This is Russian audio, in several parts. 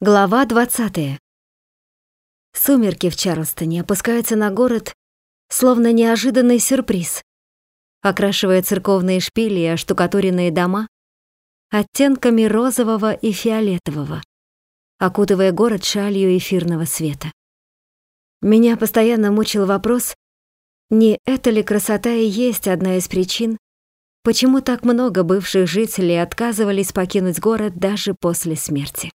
Глава 20. Сумерки в Чарльстоне опускаются на город, словно неожиданный сюрприз, окрашивая церковные шпили и оштукатуренные дома оттенками розового и фиолетового, окутывая город шалью эфирного света. Меня постоянно мучил вопрос, не это ли красота и есть одна из причин, почему так много бывших жителей отказывались покинуть город даже после смерти.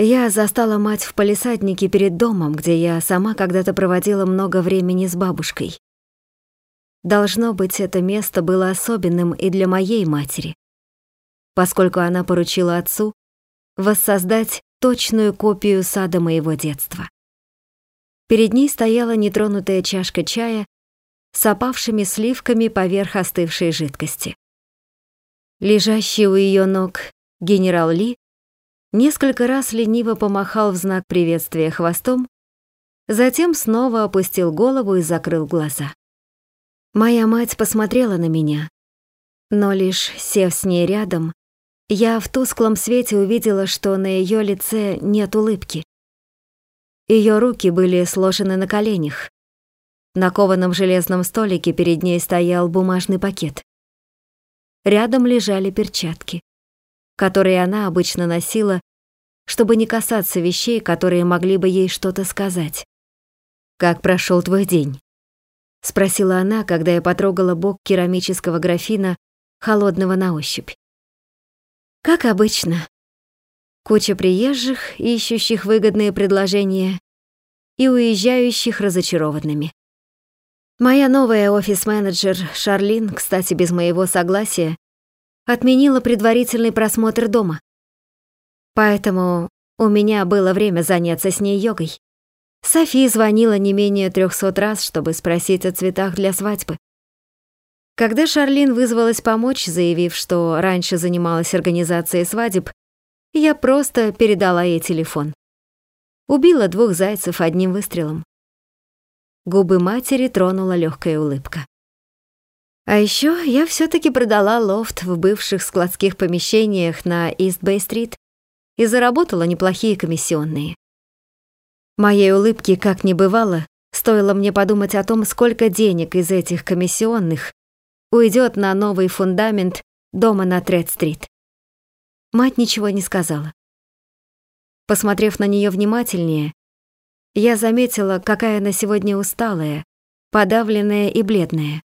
Я застала мать в палисаднике перед домом, где я сама когда-то проводила много времени с бабушкой. Должно быть, это место было особенным и для моей матери, поскольку она поручила отцу воссоздать точную копию сада моего детства. Перед ней стояла нетронутая чашка чая с опавшими сливками поверх остывшей жидкости. Лежащий у ее ног генерал Ли несколько раз лениво помахал в знак приветствия хвостом, затем снова опустил голову и закрыл глаза. Моя мать посмотрела на меня, но лишь сев с ней рядом, я в тусклом свете увидела, что на ее лице нет улыбки. Ее руки были сложены на коленях. На кованом железном столике перед ней стоял бумажный пакет. Рядом лежали перчатки которые она обычно носила, чтобы не касаться вещей, которые могли бы ей что-то сказать. «Как прошел твой день?» — спросила она, когда я потрогала бок керамического графина, холодного на ощупь. «Как обычно. Куча приезжих, ищущих выгодные предложения, и уезжающих разочарованными. Моя новая офис-менеджер Шарлин, кстати, без моего согласия, отменила предварительный просмотр дома. Поэтому у меня было время заняться с ней йогой. Софи звонила не менее трехсот раз, чтобы спросить о цветах для свадьбы. Когда Шарлин вызвалась помочь, заявив, что раньше занималась организацией свадеб, я просто передала ей телефон. Убила двух зайцев одним выстрелом. Губы матери тронула легкая улыбка. А еще я все-таки продала лофт в бывших складских помещениях на Ист-Бэй-стрит и заработала неплохие комиссионные. Моей улыбки как не бывало, стоило мне подумать о том, сколько денег из этих комиссионных уйдет на новый фундамент дома на Тред-стрит. Мать ничего не сказала. Посмотрев на нее внимательнее, я заметила, какая она сегодня усталая, подавленная и бледная.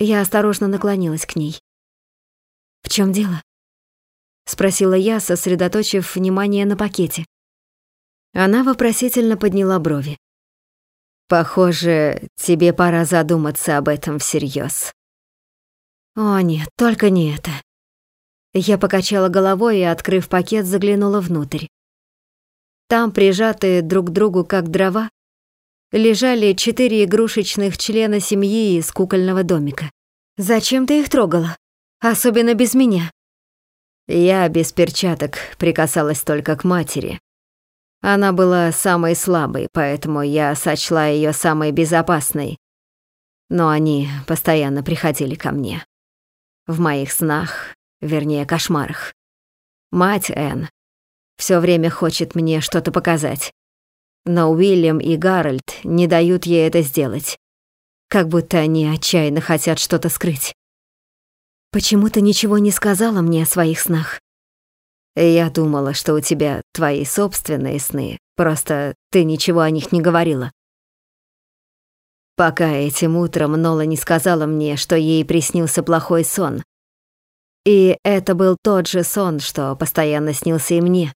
Я осторожно наклонилась к ней. «В чем дело?» — спросила я, сосредоточив внимание на пакете. Она вопросительно подняла брови. «Похоже, тебе пора задуматься об этом всерьез. «О нет, только не это». Я покачала головой и, открыв пакет, заглянула внутрь. Там, прижатые друг к другу как дрова, лежали четыре игрушечных члена семьи из кукольного домика. «Зачем ты их трогала? Особенно без меня?» Я без перчаток прикасалась только к матери. Она была самой слабой, поэтому я сочла ее самой безопасной. Но они постоянно приходили ко мне. В моих снах, вернее, кошмарах. Мать Энн все время хочет мне что-то показать но Уильям и Гарольд не дают ей это сделать. Как будто они отчаянно хотят что-то скрыть. Почему ты ничего не сказала мне о своих снах? Я думала, что у тебя твои собственные сны, просто ты ничего о них не говорила. Пока этим утром Нола не сказала мне, что ей приснился плохой сон. И это был тот же сон, что постоянно снился и мне.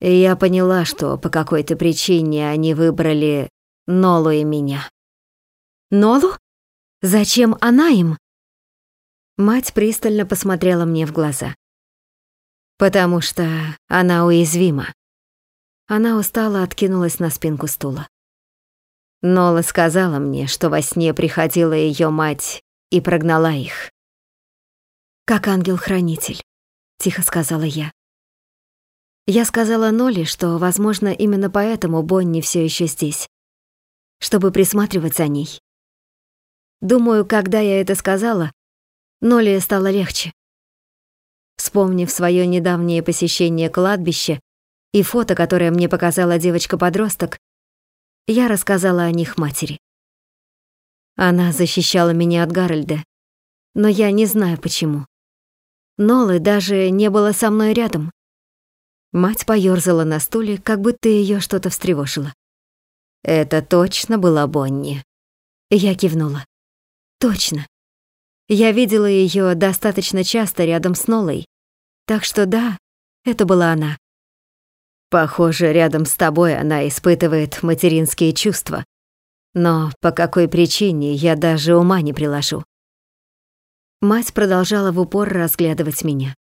И я поняла, что по какой-то причине они выбрали Нолу и меня. Нолу? Зачем она им? Мать пристально посмотрела мне в глаза. Потому что она уязвима. Она устало откинулась на спинку стула. Нола сказала мне, что во сне приходила ее мать и прогнала их. «Как ангел-хранитель», — тихо сказала я. Я сказала Ноле, что, возможно, именно поэтому Бонни все еще здесь, чтобы присматривать за ней. Думаю, когда я это сказала, Ноле стало легче. Вспомнив свое недавнее посещение кладбища и фото, которое мне показала девочка-подросток, я рассказала о них матери. Она защищала меня от Гарольда, но я не знаю почему. Нолы даже не было со мной рядом. Мать поёрзала на стуле, как будто её что-то встревожило. Это точно была Бонни. Я кивнула. Точно. Я видела её достаточно часто рядом с Нолой. Так что да, это была она. Похоже, рядом с тобой она испытывает материнские чувства. Но по какой причине я даже ума не приложу. Мать продолжала в упор разглядывать меня.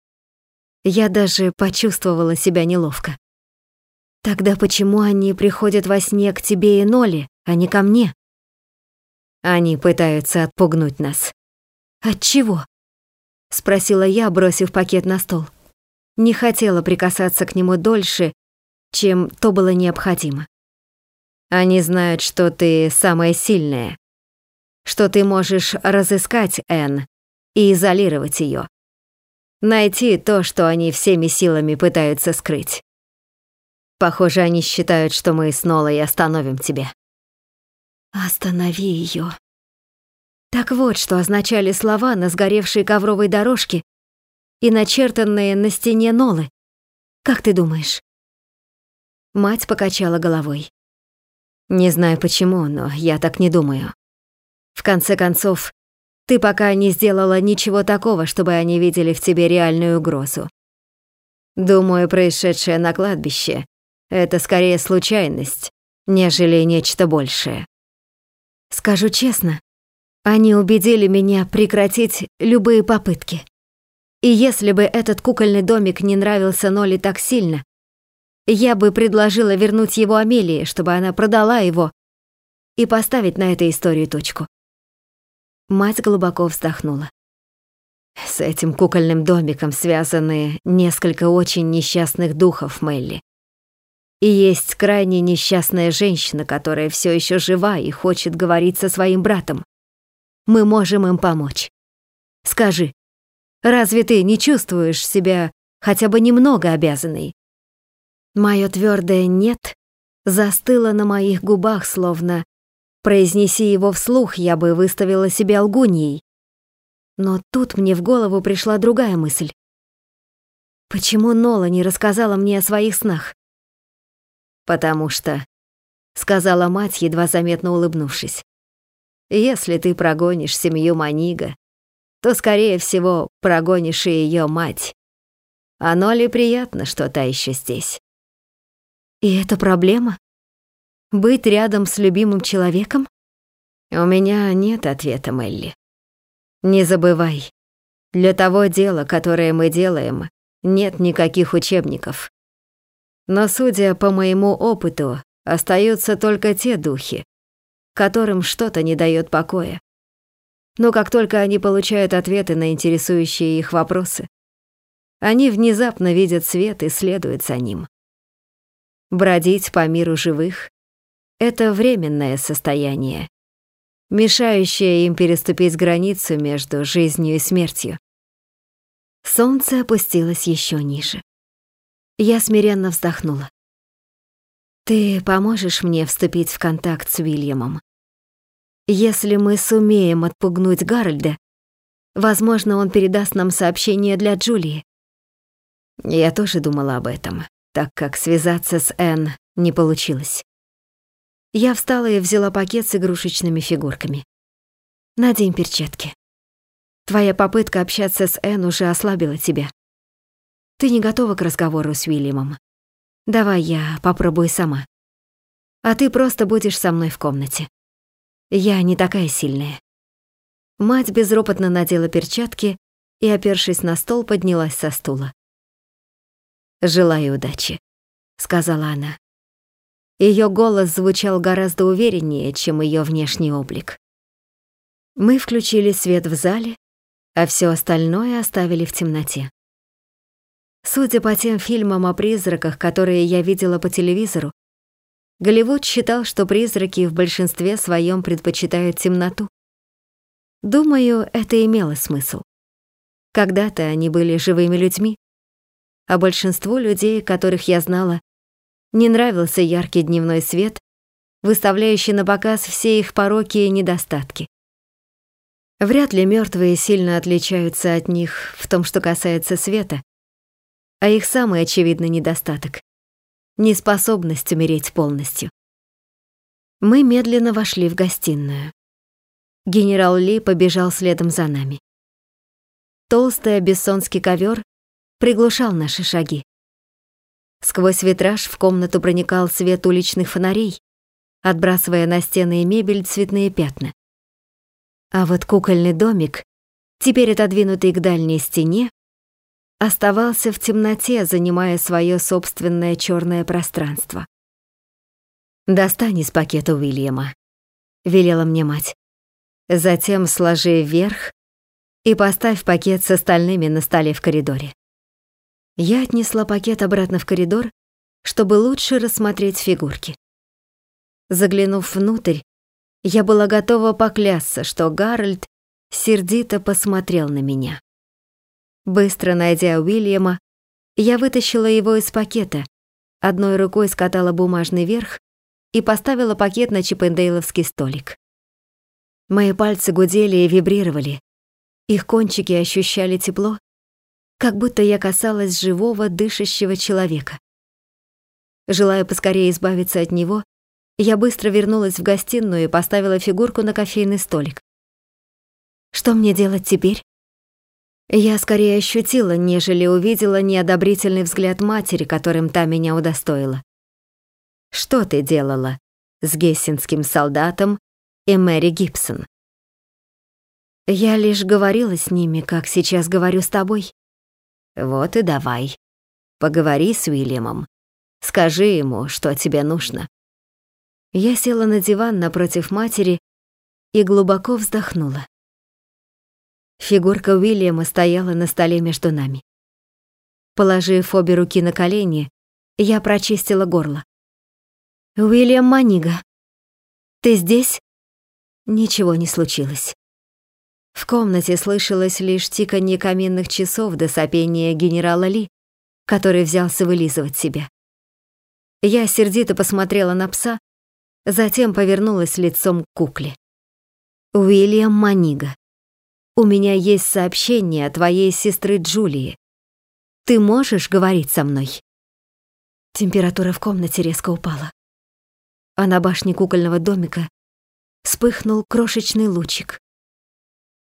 Я даже почувствовала себя неловко. Тогда почему они приходят во сне к тебе и Ноле, а не ко мне? Они пытаются отпугнуть нас. От чего? Спросила я, бросив пакет на стол. Не хотела прикасаться к нему дольше, чем то было необходимо. Они знают, что ты самая сильная, что ты можешь разыскать Энн и изолировать ее, найти то, что они всеми силами пытаются скрыть. Похоже, они считают, что мы с Нолой остановим тебя. Останови ее. Так вот, что означали слова на сгоревшей ковровой дорожке и начертанные на стене Нолы. Как ты думаешь? Мать покачала головой. Не знаю почему, но я так не думаю. В конце концов, ты пока не сделала ничего такого, чтобы они видели в тебе реальную угрозу. Думаю, происшедшее на кладбище — это скорее случайность, нежели нечто большее. Скажу честно, они убедили меня прекратить любые попытки. И если бы этот кукольный домик не нравился Ноли так сильно, я бы предложила вернуть его Амелии, чтобы она продала его и поставить на этой истории точку. Мать глубоко вздохнула. С этим кукольным домиком связаны несколько очень несчастных духов Мелли. И есть крайне несчастная женщина, которая все еще жива и хочет говорить со своим братом. Мы можем им помочь. Скажи, разве ты не чувствуешь себя хотя бы немного обязанной? Моё твердое «нет» застыло на моих губах, словно Произнеси его вслух, я бы выставила себя лгуньей. Но тут мне в голову пришла другая мысль. Почему Нола не рассказала мне о своих снах? Потому что, сказала мать, едва заметно улыбнувшись, если ты прогонишь семью Манига, то, скорее всего, прогонишь и ее мать. А Ноле приятно, что та еще здесь. И это проблема? Быть рядом с любимым человеком? У меня нет ответа, Мелли. Не забывай, для того дела, которое мы делаем, нет никаких учебников. Но, судя по моему опыту, остаются только те духи, которым что-то не дает покоя. Но как только они получают ответы на интересующие их вопросы, они внезапно видят свет и следуют за ним. Бродить по миру живых это временное состояние, мешающее им переступить границу между жизнью и смертью. Солнце опустилось еще ниже. Я смиренно вздохнула. «Ты поможешь мне вступить в контакт с Уильямом? Если мы сумеем отпугнуть Гарольда, возможно, он передаст нам сообщение для Джулии». Я тоже думала об этом, так как связаться с Энн не получилось. Я встала и взяла пакет с игрушечными фигурками. Надень перчатки. Твоя попытка общаться с Энн уже ослабила тебя. Ты не готова к разговору с Уильямом. Давай я попробую сама. А ты просто будешь со мной в комнате. Я не такая сильная. Мать безропотно надела перчатки и, опершись на стол, поднялась со стула. «Желаю удачи», — сказала она. Ее голос звучал гораздо увереннее, чем ее внешний облик. Мы включили свет в зале, а все остальное оставили в темноте. Судя по тем фильмам о призраках, которые я видела по телевизору, Голливуд считал, что призраки в большинстве своем предпочитают темноту. Думаю, это имело смысл. Когда-то они были живыми людьми, а большинству людей, которых я знала, не нравился яркий дневной свет, выставляющий на показ все их пороки и недостатки. Вряд ли мертвые сильно отличаются от них в том, что касается света, а их самый очевидный недостаток — неспособность умереть полностью. Мы медленно вошли в гостиную. Генерал Ли побежал следом за нами. Толстый бессонский ковер приглушал наши шаги. Сквозь витраж в комнату проникал свет уличных фонарей, отбрасывая на стены и мебель цветные пятна. А вот кукольный домик, теперь отодвинутый к дальней стене, оставался в темноте, занимая свое собственное черное пространство. «Достань из пакета Уильяма», — велела мне мать. «Затем сложи вверх и поставь пакет с остальными на столе в коридоре». Я отнесла пакет обратно в коридор, чтобы лучше рассмотреть фигурки. Заглянув внутрь, я была готова поклясться, что Гарольд сердито посмотрел на меня. Быстро найдя Уильяма, я вытащила его из пакета, одной рукой скатала бумажный верх и поставила пакет на чипендейловский столик. Мои пальцы гудели и вибрировали. Их кончики ощущали тепло, как будто я касалась живого, дышащего человека. Желая поскорее избавиться от него, я быстро вернулась в гостиную и поставила фигурку на кофейный столик. Что мне делать теперь? Я скорее ощутила, нежели увидела неодобрительный взгляд матери, которым та меня удостоила. Что ты делала с гессенским солдатом и Мэри Гибсон? Я лишь говорила с ними, как сейчас говорю с тобой. Вот и давай. Поговори с Уильямом. Скажи ему, что тебе нужно. Я села на диван напротив матери и глубоко вздохнула. Фигурка Уильяма стояла на столе между нами. Положив обе руки на колени, я прочистила горло. «Уильям Манига, ты здесь?» Ничего не случилось. В комнате слышалось лишь тиканье каминных часов до сопения генерала Ли, который взялся вылизывать себя. Я сердито посмотрела на пса, затем повернулась лицом к кукле. «Уильям Манига, у меня есть сообщение от твоей сестры Джулии. Ты можешь говорить со мной?» Температура в комнате резко упала а на башне кукольного домика вспыхнул крошечный лучик.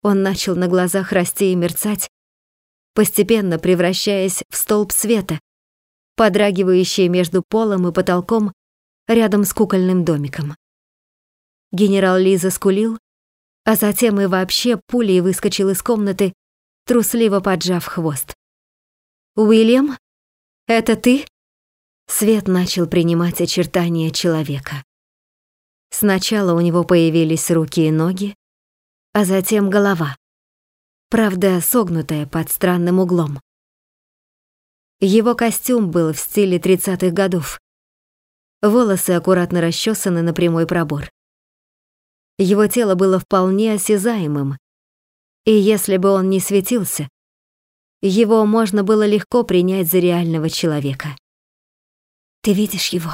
Он начал на глазах расти и мерцать, постепенно превращаясь в столб света, подрагивающий между полом и потолком рядом с кукольным домиком. Генерал Лиза скулил, а затем и вообще пулей выскочил из комнаты, трусливо поджав хвост. «Уильям, это ты?» Свет начал принимать очертания человека. Сначала у него появились руки и ноги, а затем голова, правда, согнутая под странным углом. Его костюм был в стиле 30-х годов. Волосы аккуратно расчесаны на прямой пробор. Его тело было вполне осязаемым, и если бы он не светился, его можно было легко принять за реального человека. «Ты видишь его?»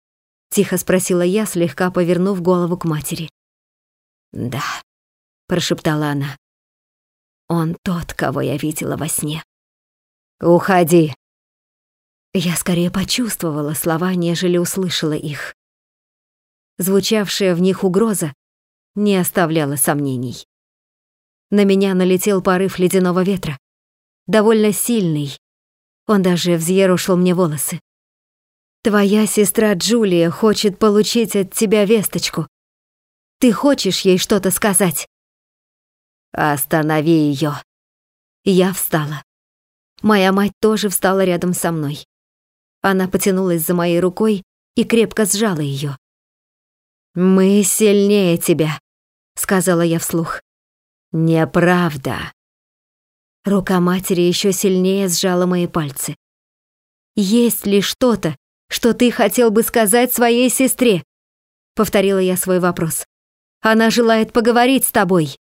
— тихо спросила я, слегка повернув голову к матери. «Да», — прошептала она. «Он тот, кого я видела во сне». «Уходи!» Я скорее почувствовала слова, нежели услышала их. Звучавшая в них угроза не оставляла сомнений. На меня налетел порыв ледяного ветра, довольно сильный. Он даже взъерушил мне волосы. Твоя сестра Джулия хочет получить от тебя весточку. Ты хочешь ей что-то сказать? Останови ее. Я встала. Моя мать тоже встала рядом со мной. Она потянулась за моей рукой и крепко сжала ее. «Мы сильнее тебя», — сказала я вслух. «Неправда». Рука матери еще сильнее сжала мои пальцы. «Есть ли что-то, что ты хотел бы сказать своей сестре?» Повторила я свой вопрос. «Она желает поговорить с тобой».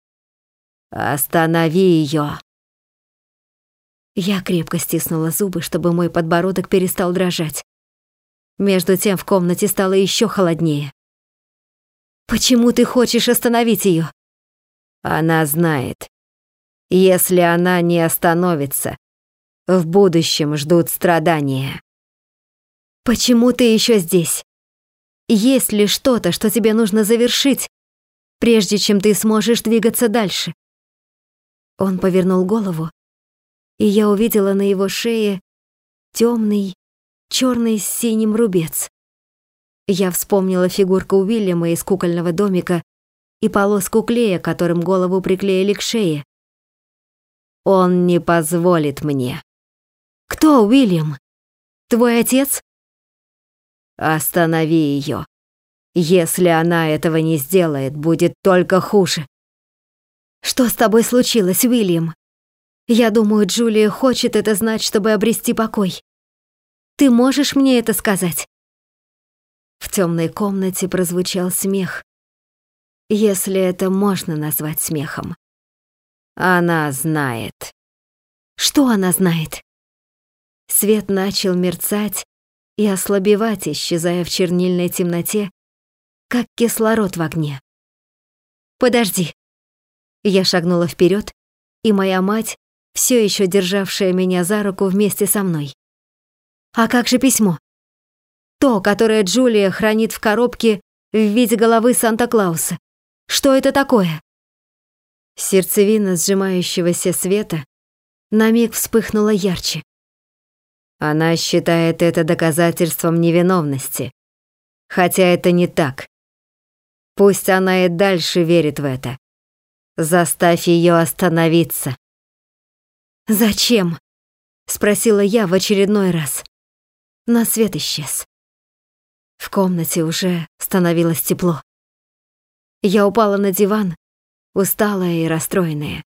«Останови ее!» Я крепко стиснула зубы, чтобы мой подбородок перестал дрожать. Между тем в комнате стало еще холоднее. «Почему ты хочешь остановить ее? Она знает. Если она не остановится, в будущем ждут страдания. Почему ты еще здесь? Есть ли что-то, что тебе нужно завершить, прежде чем ты сможешь двигаться дальше? Он повернул голову, и я увидела на его шее темный, черный с синим рубец. Я вспомнила фигурку Уильяма из кукольного домика и полоску клея, которым голову приклеили к шее. Он не позволит мне. Кто Уильям? Твой отец? Останови ее. Если она этого не сделает, будет только хуже. Что с тобой случилось, Уильям? Я думаю, Джулия хочет это знать, чтобы обрести покой. Ты можешь мне это сказать? В темной комнате прозвучал смех, если это можно назвать смехом. Она знает. Что она знает? Свет начал мерцать и ослабевать, исчезая в чернильной темноте, как кислород в огне. «Подожди!» Я шагнула вперед, и моя мать, все еще державшая меня за руку вместе со мной. «А как же письмо?» «То, которое Джулия хранит в коробке в виде головы Санта-Клауса. Что это такое?» Сердцевина сжимающегося света на миг вспыхнула ярче. Она считает это доказательством невиновности. Хотя это не так. Пусть она и дальше верит в это. Заставь ее остановиться. «Зачем?» — спросила я в очередной раз. На свет исчез. В комнате уже становилось тепло. Я упала на диван, усталая и расстроенная.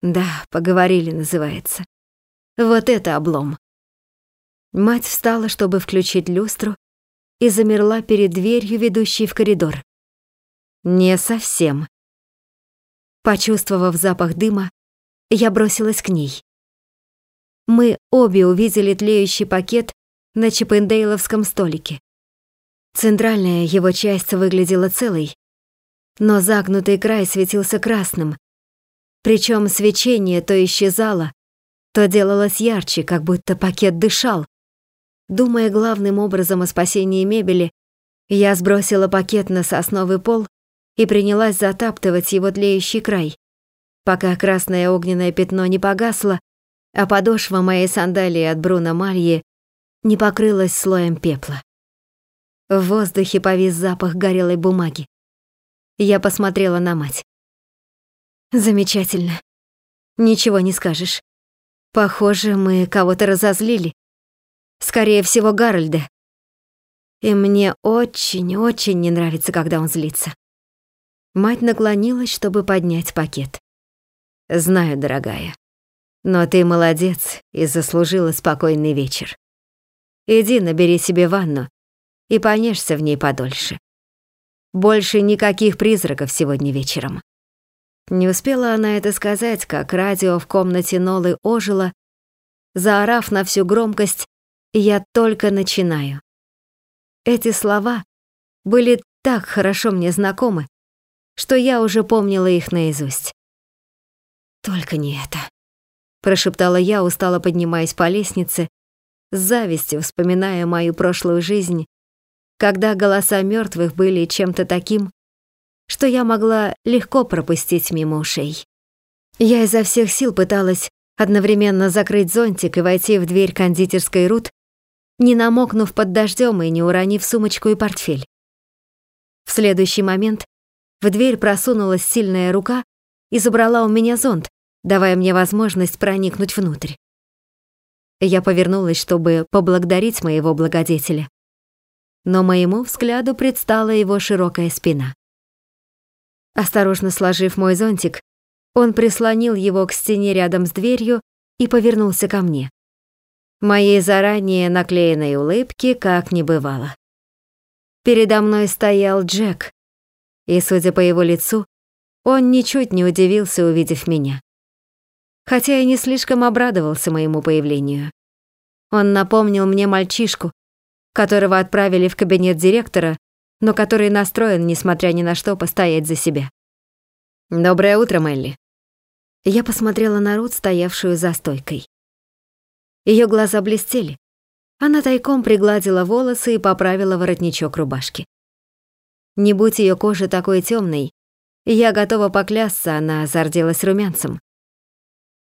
Да, поговорили, называется. Вот это облом. Мать встала, чтобы включить люстру, и замерла перед дверью, ведущей в коридор. Не совсем. Почувствовав запах дыма, я бросилась к ней. Мы обе увидели тлеющий пакет на Чиппендейловском столике. Центральная его часть выглядела целой, но загнутый край светился красным, причем свечение то исчезало, то делалось ярче, как будто пакет дышал, Думая главным образом о спасении мебели, я сбросила пакет на сосновый пол и принялась затаптывать его тлеющий край, пока красное огненное пятно не погасло, а подошва моей сандалии от Бруно Мальи не покрылась слоем пепла. В воздухе повис запах горелой бумаги. Я посмотрела на мать. Замечательно. Ничего не скажешь. Похоже, мы кого-то разозлили. Скорее всего, Гарольда. И мне очень-очень не нравится, когда он злится. Мать наклонилась, чтобы поднять пакет. «Знаю, дорогая, но ты молодец и заслужила спокойный вечер. Иди набери себе ванну и понежься в ней подольше. Больше никаких призраков сегодня вечером». Не успела она это сказать, как радио в комнате Нолы ожило, заорав на всю громкость я только начинаю. Эти слова были так хорошо мне знакомы, что я уже помнила их наизусть. «Только не это», — прошептала я, устало поднимаясь по лестнице, с завистью вспоминая мою прошлую жизнь, когда голоса мертвых были чем-то таким, что я могла легко пропустить мимо ушей. Я изо всех сил пыталась одновременно закрыть зонтик и войти в дверь кондитерской Рут, не намокнув под дождем и не уронив сумочку и портфель. В следующий момент в дверь просунулась сильная рука и забрала у меня зонт, давая мне возможность проникнуть внутрь. Я повернулась, чтобы поблагодарить моего благодетеля. Но моему взгляду предстала его широкая спина. Осторожно сложив мой зонтик, он прислонил его к стене рядом с дверью и повернулся ко мне. Моей заранее наклеенной улыбки как не бывало. Передо мной стоял Джек, и, судя по его лицу, он ничуть не удивился, увидев меня. хотя и не слишком обрадовался моему появлению. Он напомнил мне мальчишку, которого отправили в кабинет директора, но который настроен, несмотря ни на что, постоять за себя. «Доброе утро, Мелли». Я посмотрела на Рут, стоявшую за стойкой. Ее глаза блестели. Она тайком пригладила волосы и поправила воротничок рубашки. Не будь ее кожа такой темной, я готова поклясться, она зарделась румянцем.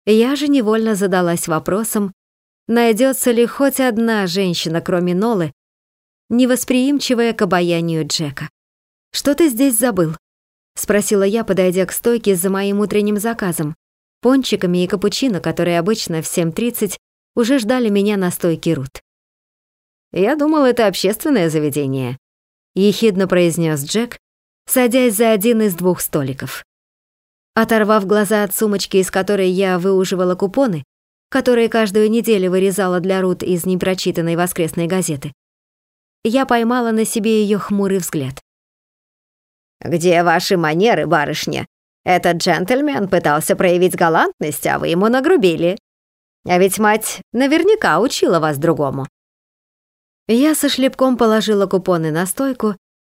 Я же невольно задалась вопросом, найдется ли хоть одна женщина, кроме Нолы, невосприимчивая к обаянию Джека. «Что ты здесь забыл?» — спросила я, подойдя к стойке за моим утренним заказом, пончиками и капучино, которые обычно в 7.30 уже ждали меня на стойке Рут. «Я думал, это общественное заведение», — ехидно произнес Джек, садясь за один из двух столиков. Оторвав глаза от сумочки, из которой я выуживала купоны, которые каждую неделю вырезала для Рут из непрочитанной воскресной газеты, я поймала на себе ее хмурый взгляд. «Где ваши манеры, барышня? Этот джентльмен пытался проявить галантность, а вы ему нагрубили. А ведь мать наверняка учила вас другому». Я со шлепком положила купоны на стойку,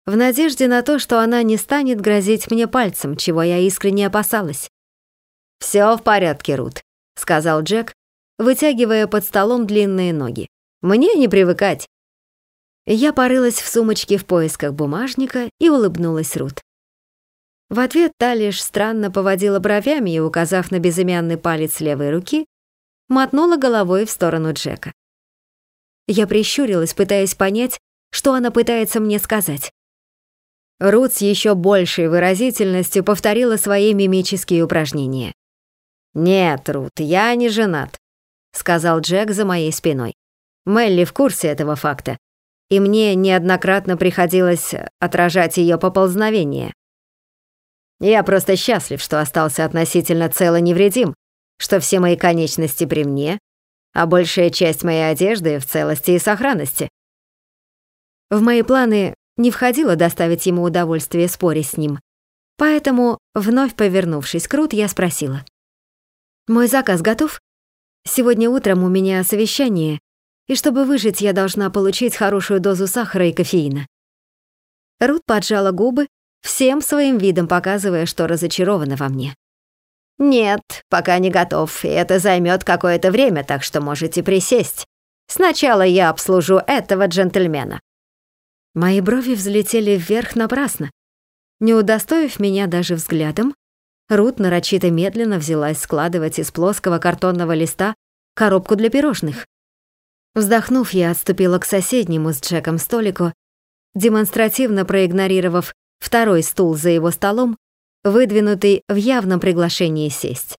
в надежде на то, что она не станет грозить мне пальцем, чего я искренне опасалась. «Всё в порядке, Рут», — сказал Джек, вытягивая под столом длинные ноги. «Мне не привыкать. Я порылась в сумочке в поисках бумажника и улыбнулась Рут. В ответ та лишь странно поводила бровями и, указав на безымянный палец левой руки, мотнула головой в сторону Джека. Я прищурилась, пытаясь понять, что она пытается мне сказать. Рут с еще большей выразительностью повторила свои мимические упражнения. «Нет, Рут, я не женат», — сказал Джек за моей спиной. Мелли в курсе этого факта и мне неоднократно приходилось отражать ее поползновение. Я просто счастлив, что остался относительно цел и невредим, что все мои конечности при мне, а большая часть моей одежды в целости и сохранности. В мои планы не входило доставить ему удовольствие спорить с ним, поэтому, вновь повернувшись к Рут, я спросила. «Мой заказ готов? Сегодня утром у меня совещание, и чтобы выжить, я должна получить хорошую дозу сахара и кофеина. Рут поджала губы, всем своим видом показывая, что разочарована во мне. «Нет, пока не готов, и это займет какое-то время, так что можете присесть. Сначала я обслужу этого джентльмена». Мои брови взлетели вверх напрасно. Не удостоив меня даже взглядом, Рут нарочито медленно взялась складывать из плоского картонного листа коробку для пирожных. Вздохнув, я отступила к соседнему с Джеком столику, демонстративно проигнорировав второй стул за его столом, выдвинутый в явном приглашении сесть.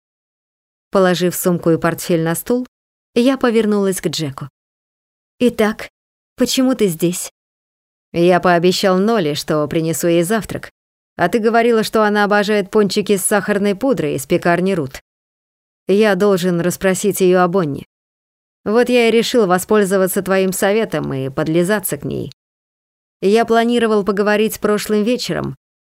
Положив сумку и портфель на стул, я повернулась к Джеку. «Итак, почему ты здесь?» «Я пообещал Ноле, что принесу ей завтрак, а ты говорила, что она обожает пончики с сахарной пудрой из пекарни Рут. Я должен расспросить ее о Бонне. Вот я и решил воспользоваться твоим советом и подлизаться к ней. Я планировал поговорить прошлым вечером,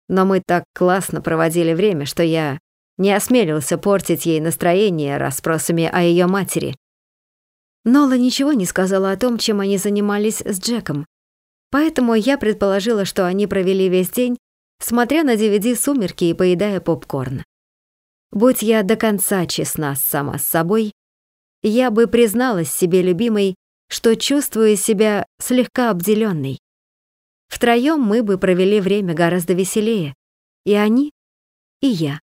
но мы так классно проводили время, что я не осмелился портить ей настроение расспросами о ее матери. Нола ничего не сказала о том, чем они занимались с Джеком, поэтому я предположила, что они провели весь день, смотря на DVD «Сумерки» и поедая попкорн. Будь я до конца честна сама с собой, я бы призналась себе любимой, что чувствую себя слегка обделенной. Втроем мы бы провели время гораздо веселее. И они, и я,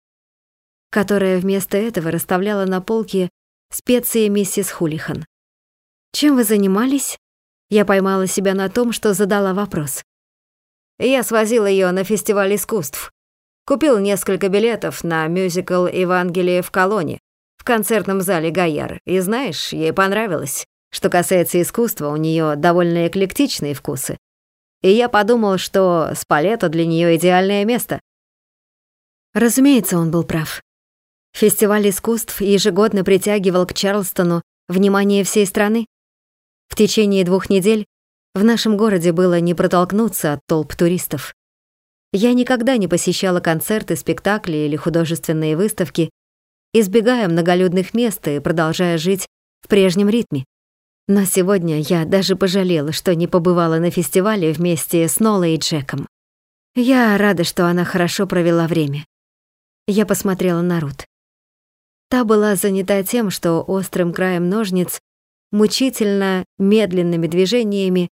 которая вместо этого расставляла на полке специи миссис Хулихан. «Чем вы занимались?» Я поймала себя на том, что задала вопрос. Я свозил ее на фестиваль искусств. Купил несколько билетов на мюзикл «Евангелие в колонне» в концертном зале Гайяр. И знаешь, ей понравилось. Что касается искусства, у нее довольно эклектичные вкусы. И я подумал, что Спалета для нее идеальное место. Разумеется, он был прав. Фестиваль искусств ежегодно притягивал к Чарлстону внимание всей страны. В течение двух недель в нашем городе было не протолкнуться от толп туристов. Я никогда не посещала концерты, спектакли или художественные выставки, избегая многолюдных мест и продолжая жить в прежнем ритме. Но сегодня я даже пожалела, что не побывала на фестивале вместе с Нолой и Джеком. Я рада, что она хорошо провела время. Я посмотрела на Рут. Та была занята тем, что острым краем ножниц мучительно медленными движениями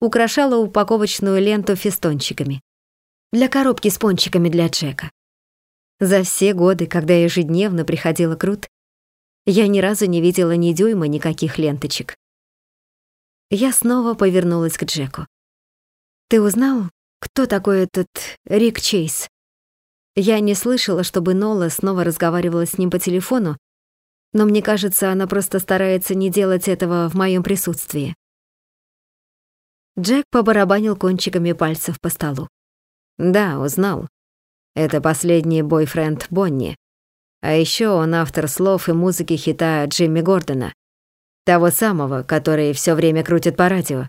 украшала упаковочную ленту фестончиками для коробки с пончиками для Джека. За все годы, когда ежедневно приходила Крут, я ни разу не видела ни дюйма никаких ленточек. Я снова повернулась к Джеку. «Ты узнал, кто такой этот Рик Чейз?» Я не слышала, чтобы Нола снова разговаривала с ним по телефону, но мне кажется, она просто старается не делать этого в моем присутствии. Джек побарабанил кончиками пальцев по столу. Да, узнал. Это последний бойфренд Бонни. А еще он автор слов и музыки хита Джимми Гордона. Того самого, который все время крутит по радио.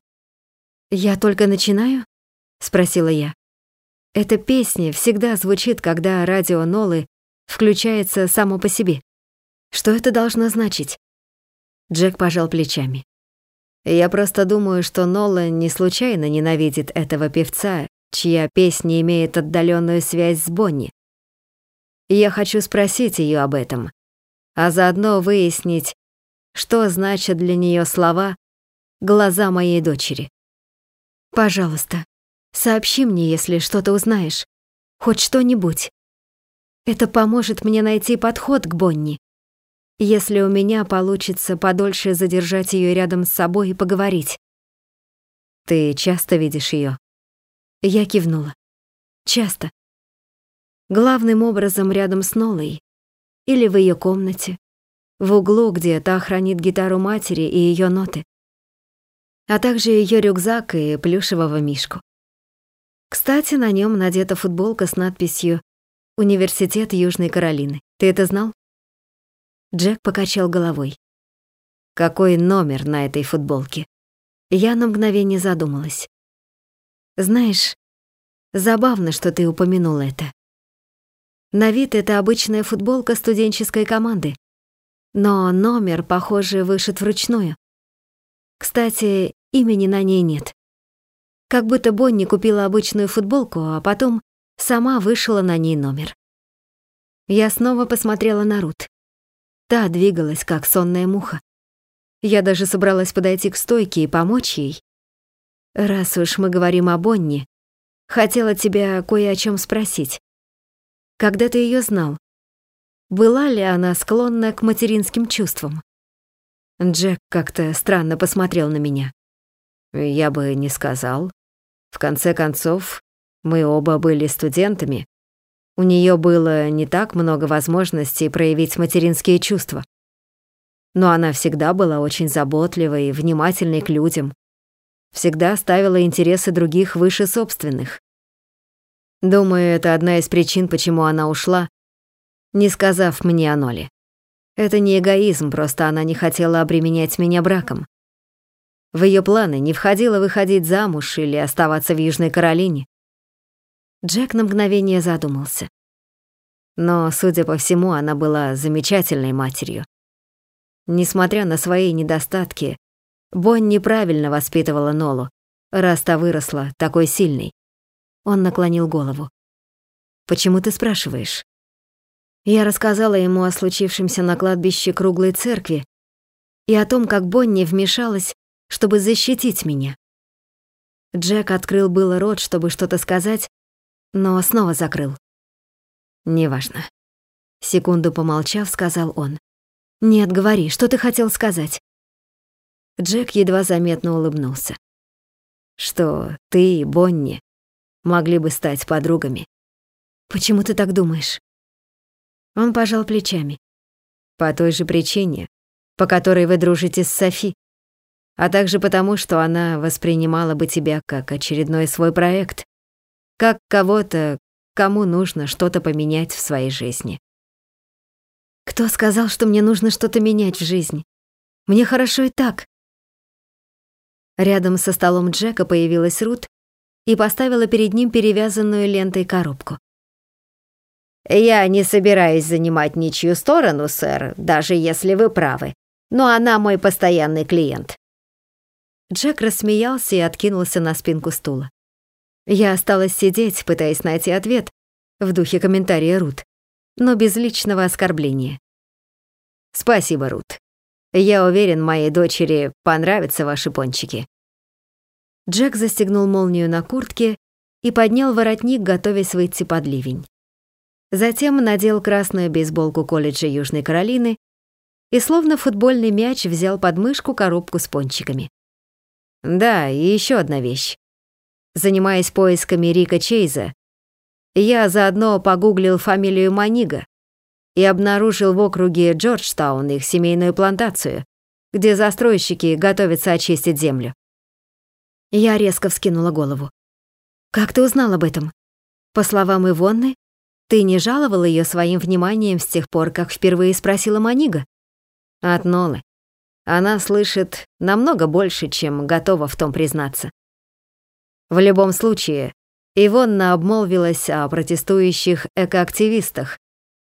«Я только начинаю?» — спросила я. Эта песня всегда звучит, когда радио Нолы включается само по себе. Что это должно значить? Джек пожал плечами. Я просто думаю, что Нола не случайно ненавидит этого певца, чья песня имеет отдаленную связь с Бонни. Я хочу спросить ее об этом, а заодно выяснить, что значат для нее слова «глаза моей дочери». Пожалуйста, Сообщи мне, если что-то узнаешь. Хоть что-нибудь. Это поможет мне найти подход к Бонни. Если у меня получится подольше задержать ее рядом с собой и поговорить. Ты часто видишь ее? Я кивнула. Часто. Главным образом рядом с Нолой. Или в ее комнате. В углу, где та хранит гитару матери и ее ноты. А также ее рюкзак и плюшевого мишку. Кстати, на нем надета футболка с надписью «Университет Южной Каролины». Ты это знал? Джек покачал головой. Какой номер на этой футболке? Я на мгновение задумалась. Знаешь, забавно, что ты упомянул это. На вид это обычная футболка студенческой команды, но номер, похоже, вышит вручную. Кстати, имени на ней нет. Как будто Бонни купила обычную футболку, а потом сама вышила на ней номер. Я снова посмотрела на Рут. Та двигалась, как сонная муха. Я даже собралась подойти к стойке и помочь ей. Раз уж мы говорим о Бонни, хотела тебя кое о чем спросить. Когда ты ее знал, была ли она склонна к материнским чувствам? Джек как-то странно посмотрел на меня. Я бы не сказал. В конце концов, мы оба были студентами. У нее было не так много возможностей проявить материнские чувства. Но она всегда была очень заботливой и внимательной к людям. Всегда ставила интересы других выше собственных. Думаю, это одна из причин, почему она ушла, не сказав мне о Ноле. Это не эгоизм, просто она не хотела обременять меня браком. В ее планы не входило выходить замуж или оставаться в Южной Каролине. Джек на мгновение задумался. Но, судя по всему, она была замечательной матерью. Несмотря на свои недостатки, Бонни неправильно воспитывала Нолу, раз та выросла такой сильной. Он наклонил голову. «Почему ты спрашиваешь?» Я рассказала ему о случившемся на кладбище круглой церкви и о том, как Бонни вмешалась чтобы защитить меня. Джек открыл было рот, чтобы что-то сказать, но снова закрыл. «Неважно». Секунду помолчав, сказал он. «Нет, говори, что ты хотел сказать?» Джек едва заметно улыбнулся. «Что ты и Бонни могли бы стать подругами». «Почему ты так думаешь?» Он пожал плечами. «По той же причине, по которой вы дружите с Софи а также потому, что она воспринимала бы тебя как очередной свой проект, как кого-то, кому нужно что-то поменять в своей жизни. Кто сказал, что мне нужно что-то менять в жизни? Мне хорошо и так. Рядом со столом Джека появилась Рут и поставила перед ним перевязанную лентой коробку. «Я не собираюсь занимать ничью сторону, сэр, даже если вы правы, но она мой постоянный клиент». Джек рассмеялся и откинулся на спинку стула. Я осталась сидеть, пытаясь найти ответ в духе комментария Рут, но без личного оскорбления. «Спасибо, Рут. Я уверен, моей дочери понравятся ваши пончики». Джек застегнул молнию на куртке и поднял воротник, готовясь выйти под ливень. Затем надел красную бейсболку колледжа Южной Каролины и словно футбольный мяч взял под мышку коробку с пончиками. Да, и еще одна вещь. Занимаясь поисками Рика Чейза, я заодно погуглил фамилию Манига и обнаружил в округе Джорджтаун их семейную плантацию, где застройщики готовятся очистить землю. Я резко вскинула голову. «Как ты узнал об этом? По словам Ивонны, ты не жаловал ее своим вниманием с тех пор, как впервые спросила Манига?» От Нолы. Она слышит намного больше, чем готова в том признаться. В любом случае, Ивонна обмолвилась о протестующих экоактивистах,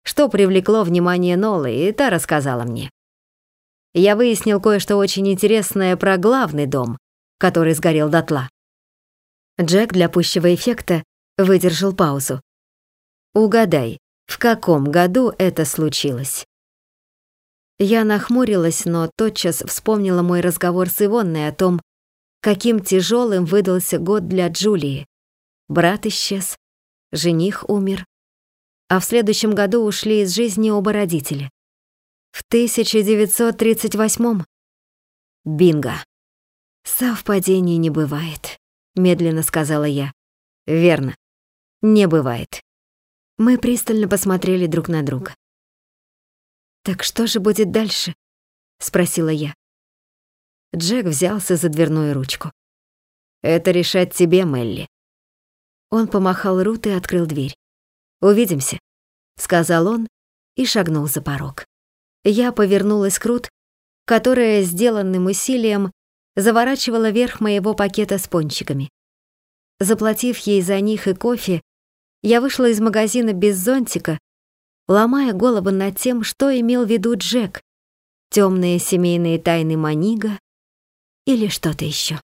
что привлекло внимание Нолы, и та рассказала мне. Я выяснил кое-что очень интересное про главный дом, который сгорел дотла. Джек для пущего эффекта выдержал паузу. Угадай, в каком году это случилось? Я нахмурилась, но тотчас вспомнила мой разговор с Ивонной о том, каким тяжелым выдался год для Джулии. Брат исчез, жених умер, а в следующем году ушли из жизни оба родителя. В 1938-м. Бинго. Совпадений не бывает, медленно сказала я. Верно. Не бывает. Мы пристально посмотрели друг на друга. Так что же будет дальше? спросила я. Джек взялся за дверную ручку. Это решать тебе, Мелли. Он помахал Рут и открыл дверь. «Увидимся», — сказал он и шагнул за порог. Я повернулась к Рут, которая сделанным усилием заворачивала верх моего пакета с пончиками. Заплатив ей за них и кофе, я вышла из магазина без зонтика, ломая голову над тем, что имел в виду Джек, темные семейные тайны Манига или что-то еще.